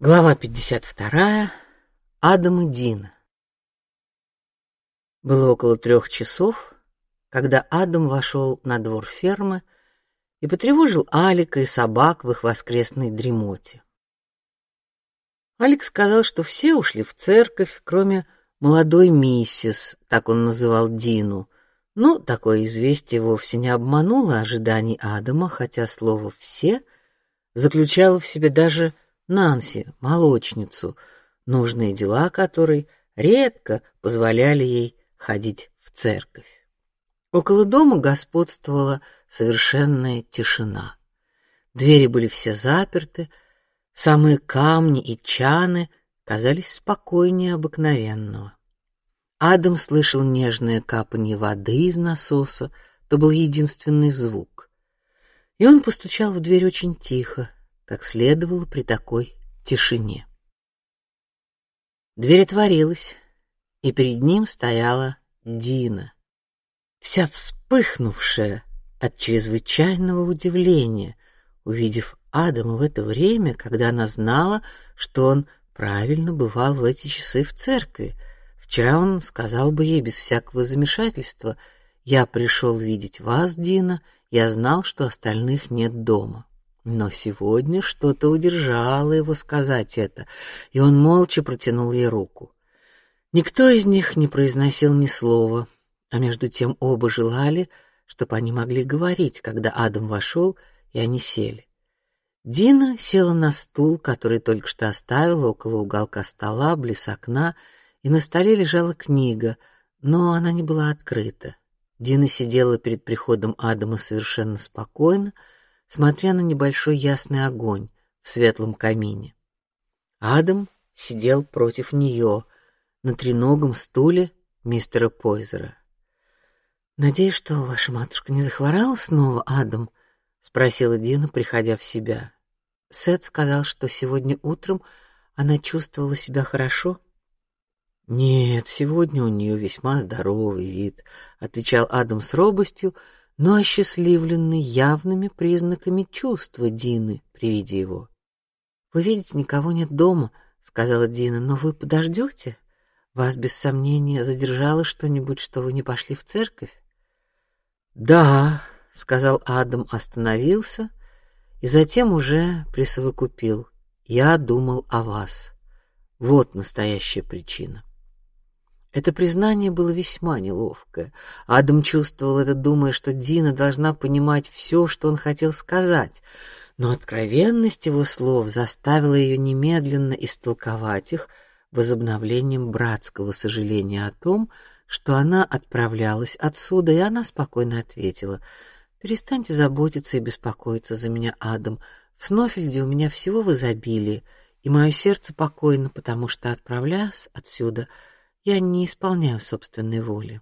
Глава 52. Адам и Дина. Было около трех часов, когда Адам вошел на двор фермы и потревожил Алика и собак в их воскресной дремоте. Алик сказал, что все ушли в церковь, кроме молодой миссис, так он называл Дину. Но такое известие вовсе не обмануло ожиданий Адама, хотя слово «все» заключало в себе даже Нанси, молочницу, нужные дела которой редко позволяли ей ходить в церковь. Около дома господствовала совершенная тишина. Двери были все заперты, самые камни и чаны казались спокойнее обыкновенного. Адам слышал нежное капание воды из насоса, то был единственный звук. И он постучал в дверь очень тихо, как следовало при такой тишине. Дверь отворилась, и перед ним стояла Дина, вся вспыхнувшая от чрезвычайного удивления, увидев Адама в это время, когда она знала, что он правильно бывал в эти часы в церкви. Вчера он сказал бы ей без всякого замешательства: "Я пришел видеть вас, Дина. Я знал, что остальных нет дома". Но сегодня что-то удержало его сказать это, и он молча протянул ей руку. Никто из них не произносил ни слова, а между тем оба желали, чтобы они могли говорить, когда Адам вошел, и они сели. Дина села на стул, который только что оставила около уголка стола, близ окна, и на столе лежала книга, но она не была открыта. Дина сидела перед приходом Адама совершенно спокойно, смотря на небольшой ясный огонь в светлом камине. Адам сидел против нее на треногом стуле мистера Пойзера. Надеюсь, что ваша матушка не захворала снова, Адам, спросила Дина, приходя в себя. Сет сказал, что сегодня утром она чувствовала себя хорошо. Нет, сегодня у нее весьма здоровый вид, отвечал Адам с робостью, но осчастливленный явными признаками чувства Дины при виде его. Вы видите, никого нет дома, сказала Дина, но вы подождете? Вас без сомнения задержало что-нибудь, что вы не пошли в церковь? Да, сказал Адам, остановился и затем уже присовокупил: я думал о вас. Вот настоящая причина. Это признание было весьма неловкое. Адам чувствовал это, думая, что Дина должна понимать все, что он хотел сказать, но откровенность его слов заставила ее немедленно истолковать их возобновлением братского сожаления о том, что она отправлялась отсюда, и она спокойно ответила: "Перестаньте заботиться и беспокоиться за меня, Адам. В Снофельде у меня всего в изобилии, и мое сердце покойно, потому что отправляясь отсюда, я не исполняю собственной воли.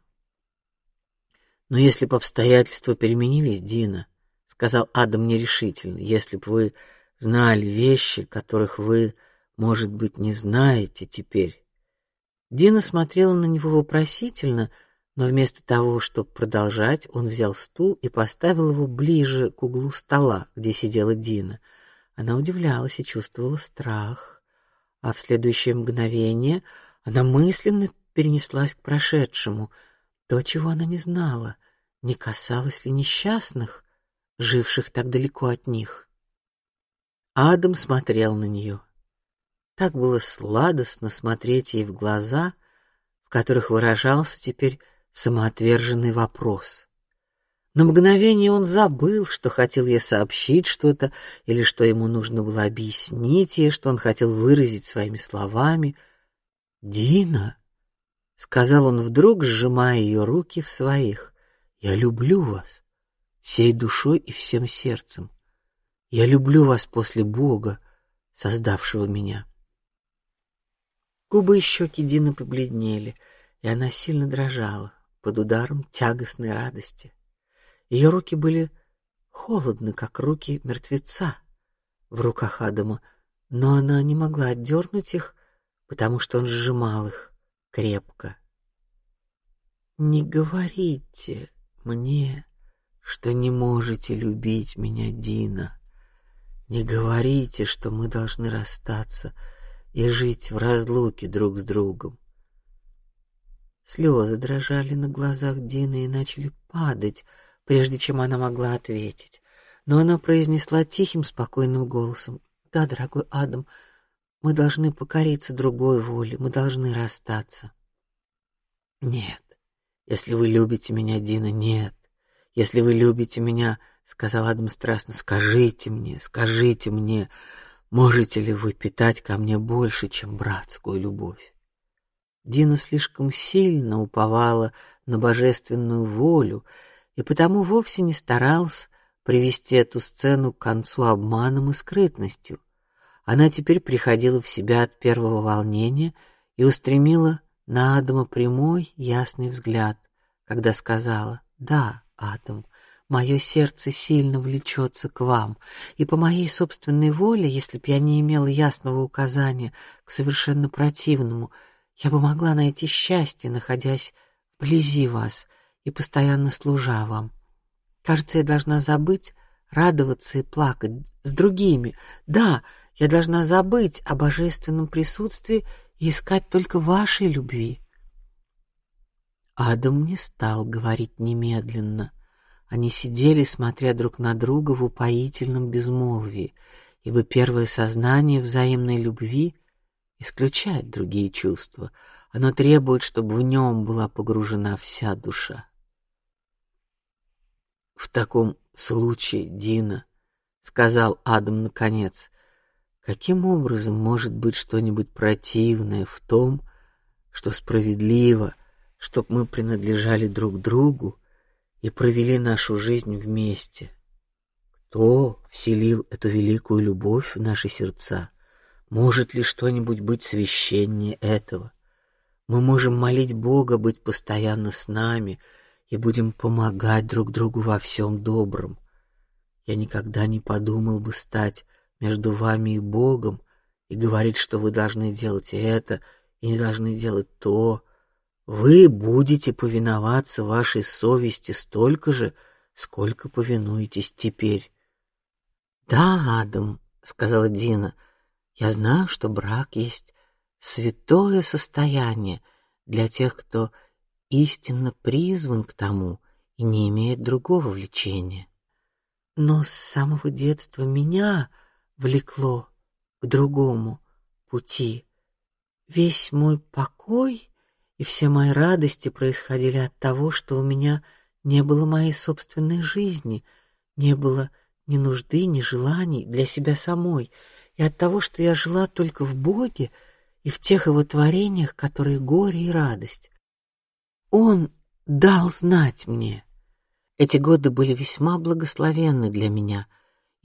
Но если бы обстоятельства переменились, Дина, сказал Адам нерешительно, если бы вы знали вещи, которых вы, может быть, не знаете теперь. Дина смотрела на него вопросительно, но вместо того, чтобы продолжать, он взял стул и поставил его ближе к углу стола, где сидела Дина. Она удивлялась и чувствовала страх, а в следующее мгновение она мысленно перенеслась к прошедшему. То, чего она не знала, не касалось ли несчастных, живших так далеко от них. Адам смотрел на нее. Так было сладостно смотреть ей в глаза, в которых выражался теперь самоотверженный вопрос. На мгновение он забыл, что хотел ей сообщить что-то или что ему нужно было объяснить ей, что он хотел выразить своими словами. Дина, сказал он вдруг, сжимая ее руки в своих, я люблю вас всей душой и всем сердцем. Я люблю вас после Бога, создавшего меня. Губы и щеки Дины побледнели, и она сильно дрожала под ударом тягостной радости. Ее руки были холодны, как руки мертвеца в руках Адама, но она не могла отдернуть их потому что он сжимал их крепко. Не говорите мне, что не можете любить меня, Дина. Не говорите, что мы должны расстаться и жить в разлуке друг с другом. Слезы дрожали на глазах Дины и начали падать, прежде чем она могла ответить. Но она произнесла тихим, спокойным голосом: "Да, дорогой Адам, мы должны покориться другой воле, мы должны расстаться". Нет, если вы любите меня, Дина, нет. Если вы любите меня, сказал Адам страстно, скажите мне, скажите мне, можете ли вы питать ко мне больше, чем братскую любовь? Дина слишком сильно уповала на божественную волю и потому вовсе не старался привести эту сцену к концу обманом и скрытностью. Она теперь приходила в себя от первого волнения и устремила на Адама прямой, ясный взгляд, когда сказала: "Да, Адам, мое сердце сильно влечется к вам, и по моей собственной воле, если б я не имела ясного указания к совершенно противному, я бы могла найти счастье, находясь вблизи вас и постоянно служа вам. Кажется, я должна забыть радоваться и плакать с другими. Да, я должна забыть о божественном присутствии и искать только вашей любви. Адам не стал говорить немедленно. Они сидели, смотря друг на друга в упоительном безмолвии, ибо первое сознание взаимной любви исключает другие чувства. Оно требует, чтобы в нем была погружена вся душа. В таком случае, Дина, сказал Адам наконец, каким образом может быть что-нибудь противное в том, что справедливо, чтоб мы принадлежали друг другу и провели нашу жизнь вместе? Кто вселил эту великую любовь в наши сердца? Может ли что-нибудь быть священнее этого? Мы можем молить Бога быть постоянно с нами и будем помогать друг другу во всем добром. Я никогда не подумал бы стать между вами и Богом и говорить, что вы должны делать это и не должны делать то. Вы будете повиноваться вашей совести столько же, сколько повинуетесь теперь. Да, Адам, сказала Дина, я знаю, что брак есть святое состояние для тех, кто истинно призван к тому и не имеет другого влечения. Но с самого детства меня влекло к другому пути. Весь мой покой и все мои радости происходили от того, что у меня не было моей собственной жизни, не было ни нужды, ни желаний для себя самой, и от того, что я жила только в Боге и в тех его творениях, которые горе и радость. Он дал знать мне. Эти годы были весьма благословенны для меня,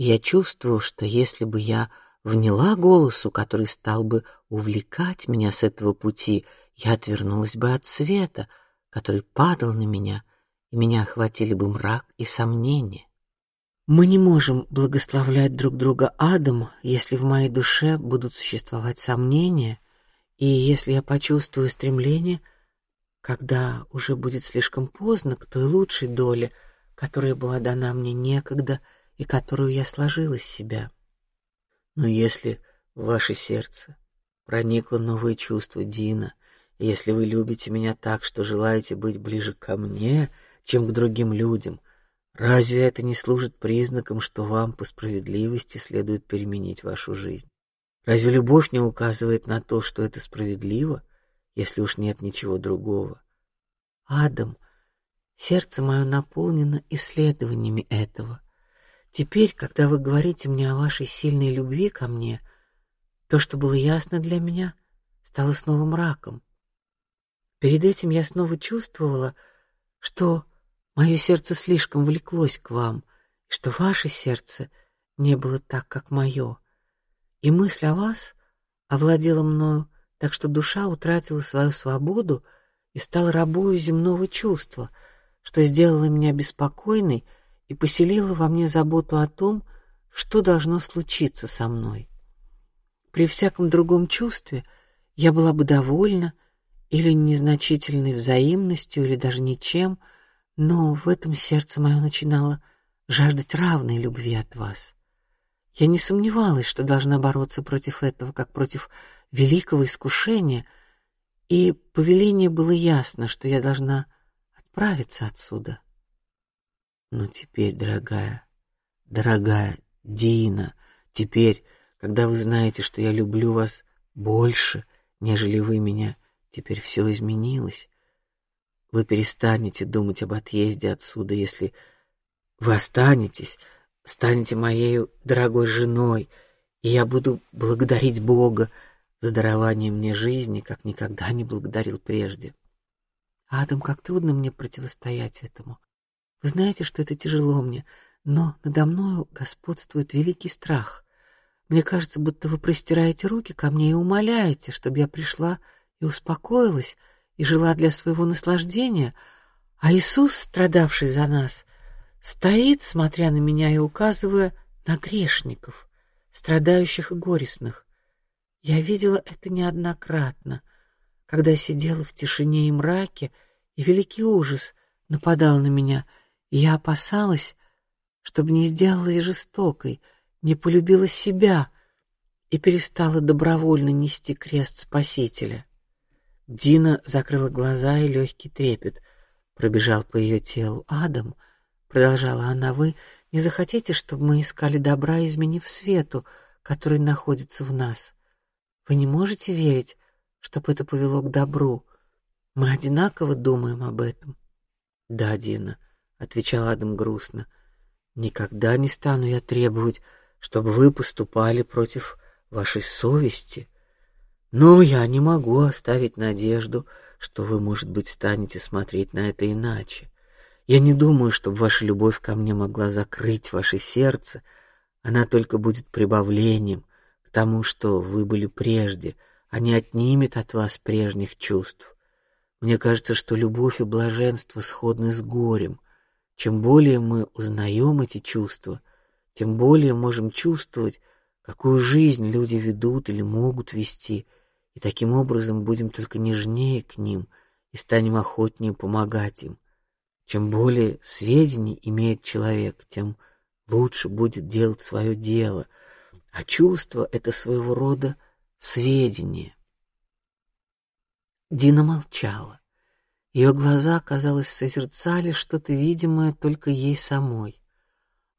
я чувствую, что если бы я вняла голосу, который стал бы увлекать меня с этого пути, я отвернулась бы от света, который падал на меня, и меня охватили бы мрак и сомнения. Мы не можем благословлять друг друга адом, если в моей душе будут существовать сомнения, и если я почувствую стремление когда уже будет слишком поздно к той лучшей доле, которая была дана мне некогда и которую я сложила из себя. Но если в ваше сердце проникло новое чувство Дина, если вы любите меня так, что желаете быть ближе ко мне, чем к другим людям, разве это не служит признаком, что вам по справедливости следует переменить вашу жизнь? Разве любовь не указывает на то, что это справедливо? если уж нет ничего другого. Адам, сердце мое наполнено исследованиями этого. Теперь, когда вы говорите мне о вашей сильной любви ко мне, то, что было ясно для меня, стало снова мраком. Перед этим я снова чувствовала, что мое сердце слишком влеклось к вам, что ваше сердце не было так, как мое, и мысль о вас овладела мною так что душа утратила свою свободу и стала рабою земного чувства, что сделало меня беспокойной и поселило во мне заботу о том, что должно случиться со мной. При всяком другом чувстве я была бы довольна или незначительной взаимностью, или даже ничем, но в этом сердце мое начинало жаждать равной любви от вас. Я не сомневалась, что должна бороться против этого, как против великого искушения, и по велению было ясно, что я должна отправиться отсюда. Но теперь, дорогая, дорогая Дина, теперь, когда вы знаете, что я люблю вас больше, нежели вы меня, теперь все изменилось. Вы перестанете думать об отъезде отсюда, если вы останетесь, станете моей дорогой женой, и я буду благодарить Бога за дарование мне жизни, как никогда не благодарил прежде. Адам, как трудно мне противостоять этому. Вы знаете, что это тяжело мне, но надо мною господствует великий страх. Мне кажется, будто вы простираете руки ко мне и умоляете, чтобы я пришла и успокоилась и жила для своего наслаждения, а Иисус, страдавший за нас, стоит, смотря на меня и указывая на грешников, страдающих и горестных. Я видела это неоднократно, когда сидела в тишине и мраке, и великий ужас нападал на меня, я опасалась, чтобы не сделалась жестокой, не полюбила себя и перестала добровольно нести крест Спасителя. Дина закрыла глаза, и легкий трепет пробежал по ее телу. Адам, продолжала она, вы не захотите, чтобы мы искали добра, изменив свету, который находится в нас? Вы не можете верить, чтобы это повело к добру. Мы одинаково думаем об этом. Да, Дина, отвечал Адам грустно. Никогда не стану я требовать, чтобы вы поступали против вашей совести. Но я не могу оставить надежду, что вы, может быть, станете смотреть на это иначе. Я не думаю, чтобы ваша любовь ко мне могла закрыть ваше сердце. Она только будет прибавлением к тому, что вы были прежде, а не отнимет от вас прежних чувств. Мне кажется, что любовь и блаженство сходны с горем. Чем более мы узнаем эти чувства, тем более можем чувствовать, какую жизнь люди ведут или могут вести и таким образом будем только нежнее к ним и станем охотнее помогать им. Чем более сведений имеет человек, тем лучше будет делать свое дело, а чувство — это своего рода сведения. Дина молчала. Ее глаза, казалось, созерцали что-то видимое только ей самой.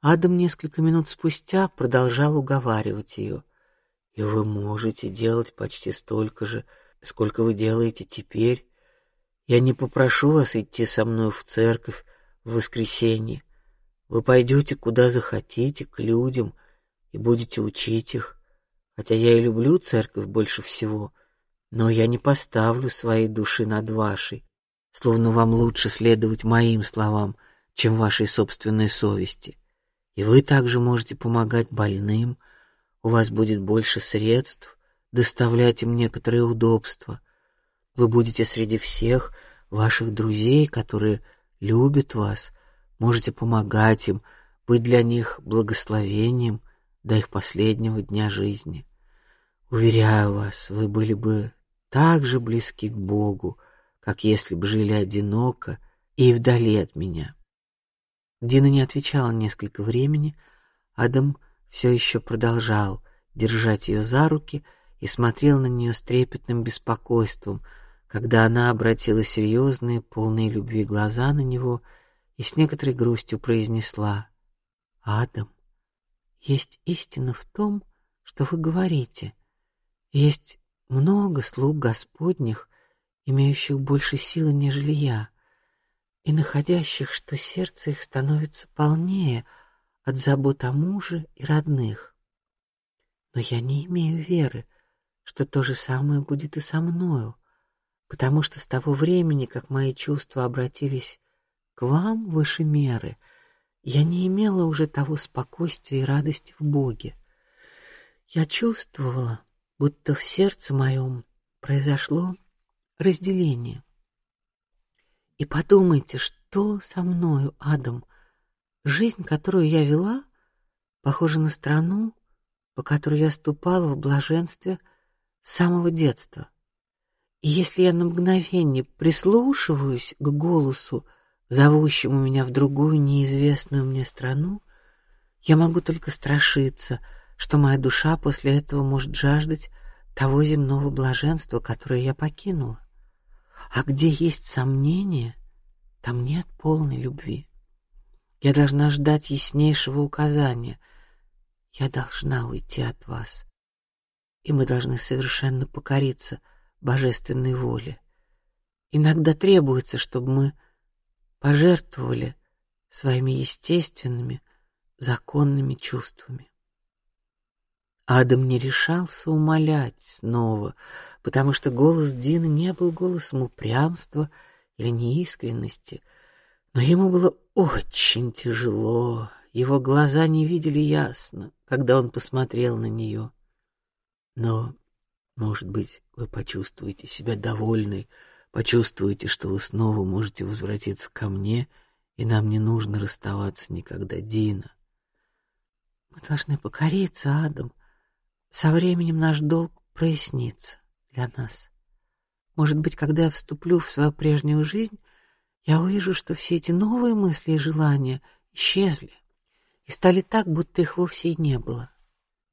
Адам несколько минут спустя продолжал уговаривать ее и вы можете делать почти столько же, сколько вы делаете теперь. Я не попрошу вас идти со мной в церковь в воскресенье. Вы пойдете куда захотите к людям и будете учить их. Хотя я и люблю церковь больше всего, но я не поставлю своей души над вашей, словно вам лучше следовать моим словам, чем вашей собственной совести. И вы также можете помогать больным у вас будет больше средств доставлять им некоторые удобства. Вы будете среди всех ваших друзей, которые любят вас, можете помогать им, быть для них благословением до их последнего дня жизни. Уверяю вас, вы были бы так же близки к Богу, как если бы жили одиноко и вдали от меня. Дина не отвечала несколько времени. Адам все еще продолжал держать ее за руки и смотрел на нее с трепетным беспокойством, когда она обратила серьезные, полные любви глаза на него и с некоторой грустью произнесла: "Адам, есть истина в том, что вы говорите. Есть много слуг Господних, имеющих больше силы, нежели я, и находящих, что сердце их становится полнее от забот о муже и родных. Но я не имею веры, что то же самое будет и со мною, потому что с того времени, как мои чувства обратились к вам выше меры, я не имела уже того спокойствия и радости в Боге. Я чувствовала, будто в сердце моем произошло разделение. И подумайте, что со мною, Адам, Жизнь, которую я вела, похожа на страну, по которой я ступала в блаженстве с самого детства. И если я на мгновение прислушиваюсь к голосу, зовущему меня в другую неизвестную мне страну, я могу только страшиться, что моя душа после этого может жаждать того земного блаженства, которое я покинула. А где есть сомнение, там нет полной любви. Я должна ждать яснейшего указания. Я должна уйти от вас, и мы должны совершенно покориться божественной воле. Иногда требуется, чтобы мы пожертвовали своими естественными, законными чувствами. Адам не решался умолять снова, потому что голос Дины не был голосом упрямства или неискренности, но ему было очень тяжело. Его глаза не видели ясно, когда он посмотрел на нее. Но, может быть, вы почувствуете себя довольной, почувствуете, что вы снова можете возвратиться ко мне, и нам не нужно расставаться никогда, Дина. Мы должны покориться, Адам. Со временем наш долг прояснится для нас. Может быть, когда я вступлю в свою прежнюю жизнь, я увижу, что все эти новые мысли и желания исчезли и стали так, будто их вовсе и не было.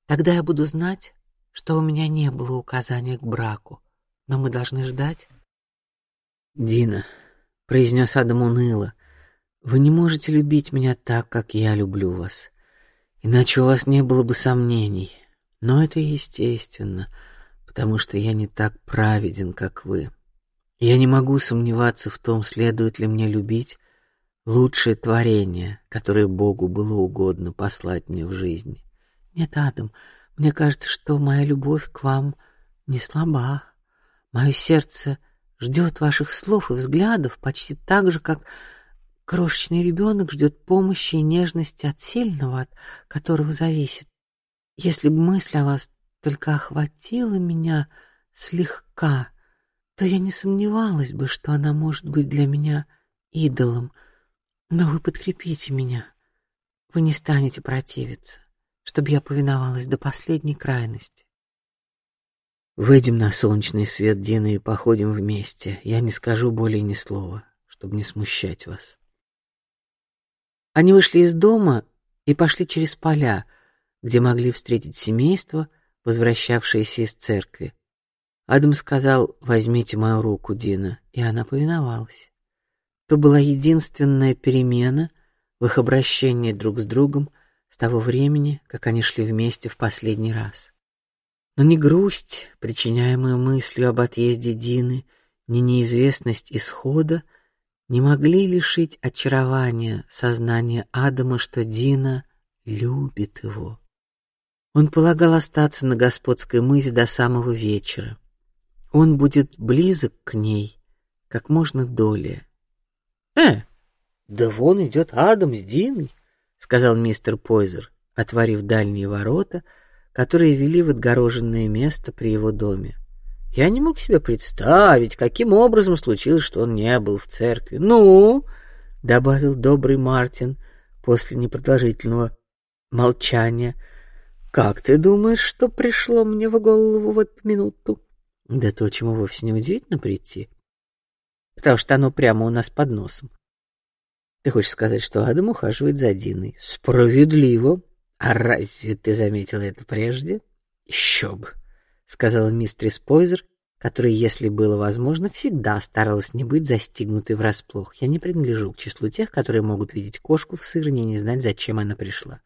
Тогда я буду знать, что у меня не было указания к браку, но мы должны ждать. Дина, произнес Адам уныло, вы не можете любить меня так, как я люблю вас, иначе у вас не было бы сомнений. Но это естественно, потому что я не так праведен, как вы. Я не могу сомневаться в том, следует ли мне любить лучшее творение, которое Богу было угодно послать мне в жизнь. Нет, Адам, мне кажется, что моя любовь к вам не слаба. Мое сердце ждет ваших слов и взглядов почти так же, как крошечный ребенок ждет помощи и нежности от сильного, от которого зависит. Если бы мысль о вас только охватила меня слегка, то я не сомневалась бы, что она может быть для меня идолом. Но вы подкрепите меня. Вы не станете противиться, чтобы я повиновалась до последней крайности. Выйдем на солнечный свет, Дина, и походим вместе. Я не скажу более ни слова, чтобы не смущать вас. Они вышли из дома и пошли через поля, где могли встретить семейство, возвращавшееся из церкви. Адам сказал: "Возьмите мою руку, Дина", и она повиновалась. То была единственная перемена в их обращении друг с другом с того времени, как они шли вместе в последний раз. Но ни грусть, причиняемая мыслью об отъезде Дины, ни неизвестность исхода не могли лишить очарования сознания Адама, что Дина любит его. Он полагал остаться на господской мызе до самого вечера. Он будет близок к ней как можно долее. Э, да вон идет Адам с Диной, сказал мистер Пойзер, отворив дальние ворота, которые вели в отгороженное место при его доме. Я не мог себе представить, каким образом случилось, что он не был в церкви. Ну, добавил добрый Мартин после непродолжительного молчания. Как ты думаешь, что пришло мне в голову в эту минуту? Да то, чему вовсе не удивительно прийти, потому что оно прямо у нас под носом. Ты хочешь сказать, что Адам ухаживает за Диной? Справедливо. А разве ты заметила это прежде? Еще бы, сказала мистерис Пойзер, которая, если было возможно, всегда старалась не быть застигнутой врасплох. Я не принадлежу к числу тех, которые могут видеть кошку в сырне и не знать, зачем она пришла.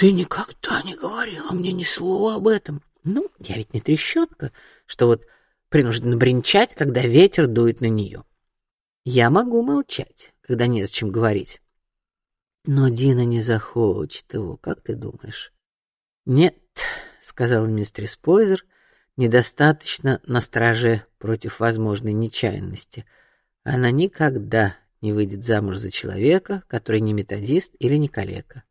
Ты никогда не говорила мне ни слова об этом. Ну, я ведь не трещотка, что вот принуждена бренчать, когда ветер дует на нее. Я могу молчать, когда не зачем говорить. Но Дина не захочет его, как ты думаешь? Нет, сказал мистер Спойзер, недостаточно на страже против возможной нечаянности. Она никогда не выйдет замуж за человека, который не методист или не калека.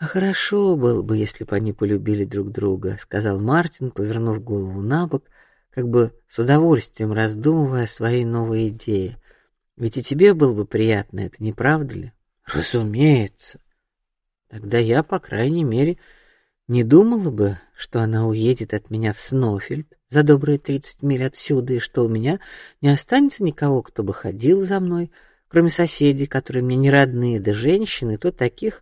А хорошо было бы, если бы они полюбили друг друга, сказал Мартин, повернув голову на бок, как бы с удовольствием раздумывая о своей новой идее. Ведь и тебе было бы приятно это, не правда ли? Разумеется. Тогда я, по крайней мере, не думала бы, что она уедет от меня в Снофельд за добрые тридцать миль отсюда, и что у меня не останется никого, кто бы ходил за мной, кроме соседей, которые мне не родные, да женщины, то таких,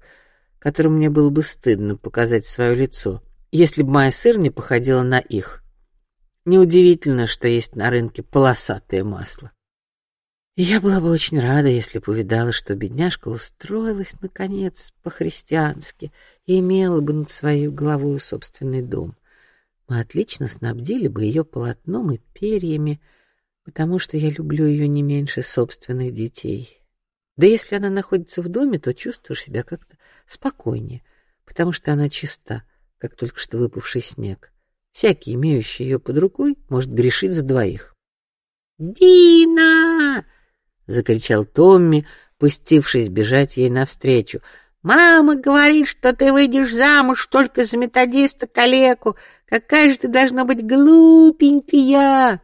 которым мне было бы стыдно показать свое лицо, если бы моя сырня походила на их. Неудивительно, что есть на рынке полосатое масло. я была бы очень рада, если бы увидала, что бедняжка устроилась наконец по-христиански и имела бы над своей головой собственный дом. Мы отлично снабдили бы ее полотном и перьями, потому что я люблю ее не меньше собственных детей. Да если она находится в доме, то чувствуешь себя как-то спокойнее, потому что она чиста, как только что выпавший снег. Всякий, имеющий ее под рукой, может грешить за двоих. Дина! закричал Томми, пустившись бежать ей навстречу. Мама говорит, что ты выйдешь замуж только за методиста калеку. Какая же ты должна быть глупенькая!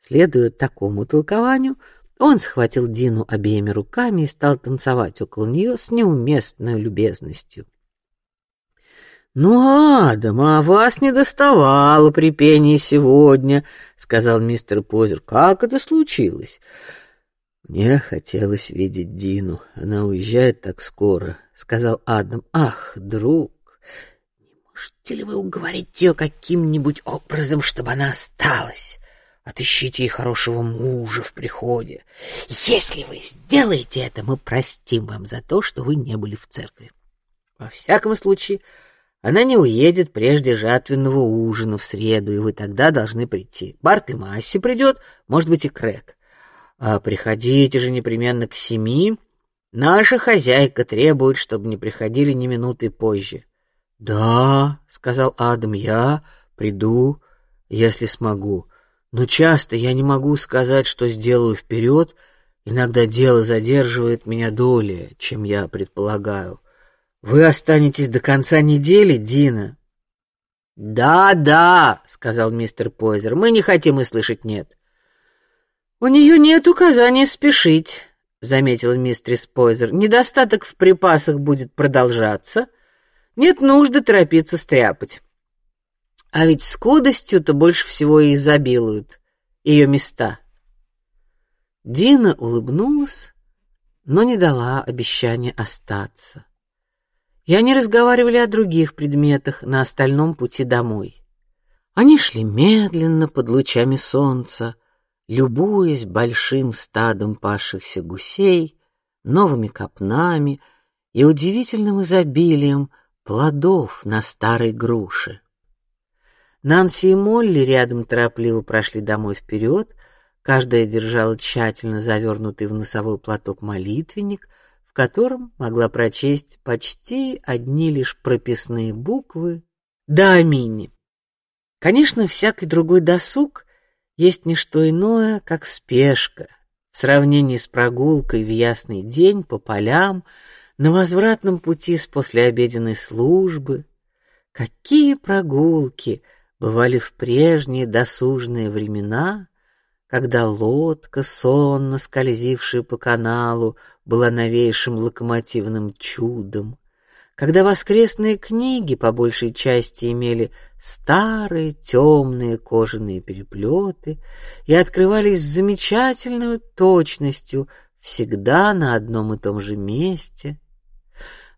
Следуя такому толкованию, он схватил Дину обеими руками и стал танцевать около нее с неуместной любезностью. Ну, Адам, а вас не доставало при пении сегодня, сказал мистер Позер. Как это случилось? Мне хотелось видеть Дину. Она уезжает так скоро, сказал Адам. Ах, друг, не можете ли вы уговорить ее каким-нибудь образом, чтобы она осталась? Отыщите ей хорошего мужа в приходе. Если вы сделаете это, мы простим вам за то, что вы не были в церкви. Во всяком случае, она не уедет прежде жатвенного ужина в среду, и вы тогда должны прийти. Барт и Масси придет, может быть и Крэк. А приходите же непременно к семи. Наша хозяйка требует, чтобы не приходили ни минуты позже. Да, сказал Адам, я приду, если смогу. Но часто я не могу сказать, что сделаю вперед. Иногда дело задерживает меня долее, чем я предполагаю. Вы останетесь до конца недели, Дина? Да, да, сказал мистер Пойзер. Мы не хотим и слышать нет. У нее нет указания спешить, заметила мистерис Пойзер. Недостаток в припасах будет продолжаться. Нет нужды торопиться стряпать. А ведь скудостью-то больше всего и изобилуют ее места. Дина улыбнулась, но не дала обещания остаться и они разговаривали о других предметах на остальном пути домой. Они шли медленно под лучами солнца, любуясь большим стадом пасшихся гусей, новыми копнами и удивительным изобилием плодов на старой груше. Нанси и Молли рядом торопливо прошли домой вперед, каждая держала тщательно завернутый в носовой платок молитвенник, котором могла прочесть почти одни лишь прописные буквы да аминь. Конечно, всякий другой досуг есть не что иное, как спешка в сравнении с прогулкой в ясный день по полям на возвратном пути с послеобеденной службы. Какие прогулки бывали в прежние досужные времена, когда лодка, сонно скользившая по каналу, была новейшим локомотивным чудом, когда воскресные книги по большей части имели старые темные кожаные переплеты и открывались с замечательной точностью всегда на одном и том же месте,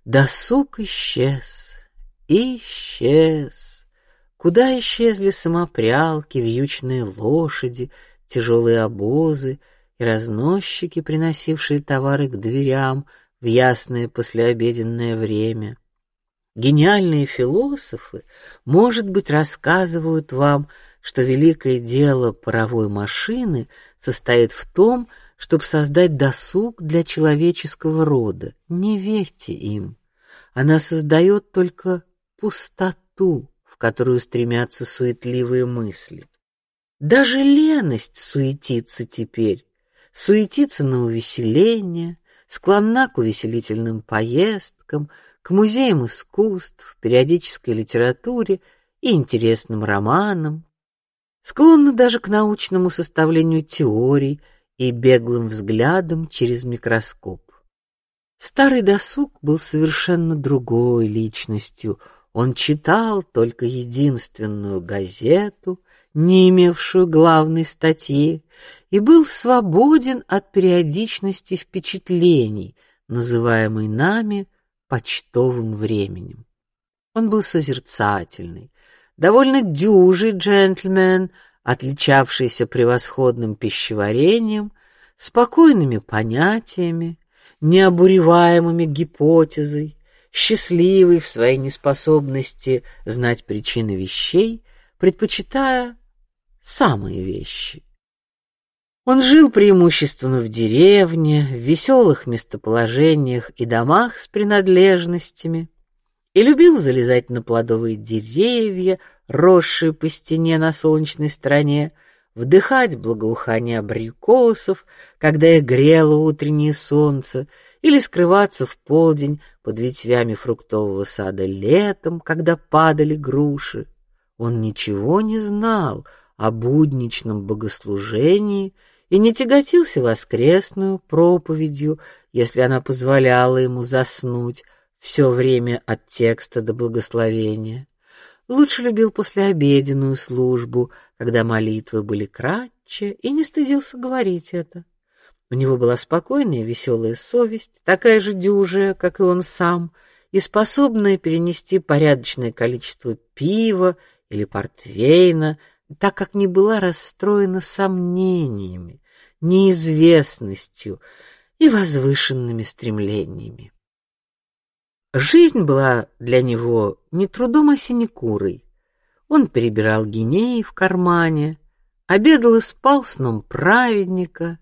досуг исчез, исчез. Куда исчезли самопрялки, вьючные лошади, тяжелые обозы и разносчики, приносившие товары к дверям в ясное послеобеденное время. Гениальные философы, может быть, рассказывают вам, что великое дело паровой машины состоит в том, чтобы создать досуг для человеческого рода. Не верьте им. Она создает только пустоту, в которую стремятся суетливые мысли. Даже леность суетится теперь, суетится на увеселение, склонна к увеселительным поездкам, к музеям искусств, периодической литературе и интересным романам, склонна даже к научному составлению теорий и беглым взглядам через микроскоп. Старый досуг был совершенно другой личностью. Он читал только единственную газету не имевшую главной статьи, и был свободен от периодичности впечатлений, называемой нами почтовым временем. Он был созерцательный, довольно дюжий джентльмен, отличавшийся превосходным пищеварением, спокойными понятиями, необуреваемыми гипотезой, счастливый в своей неспособности знать причины вещей, предпочитая самые вещи. Он жил преимущественно в деревне, в веселых местоположениях и домах с принадлежностями, и любил залезать на плодовые деревья, росшие по стене на солнечной стороне, вдыхать благоухание абрикосов, когда их грело утреннее солнце, или скрываться в полдень под ветвями фруктового сада летом, когда падали груши. Он ничего не знал о будничном богослужении и не тяготился воскресную проповедью, если она позволяла ему заснуть все время от текста до благословения. Лучше любил послеобеденную службу, когда молитвы были кратче, и не стыдился говорить это. У него была спокойная, веселая совесть, такая же дюжая, как и он сам, и способная перенести порядочное количество пива или портвейна, так как не была расстроена сомнениями, неизвестностью и возвышенными стремлениями. Жизнь была для него не трудом, а синекурой. Он перебирал гинеи в кармане, обедал и спал сном праведника.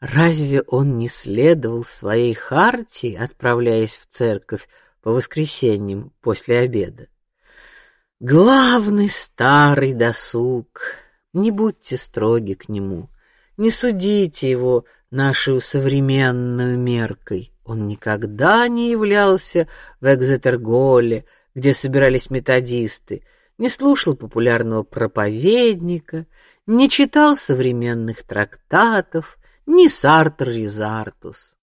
Разве он не следовал своей хартии, отправляясь в церковь по воскресеньям после обеда? Главный старый досуг. Не будьте строги к нему, не судите его нашей современной меркой. Он никогда не являлся в Экзетерголе, где собирались методисты, не слушал популярного проповедника, не читал современных трактатов, ни Сартр Ризартус.